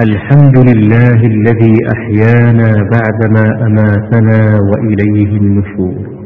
الحمد لله الذي أحيانا بعدما أماتنا وإليه النشور.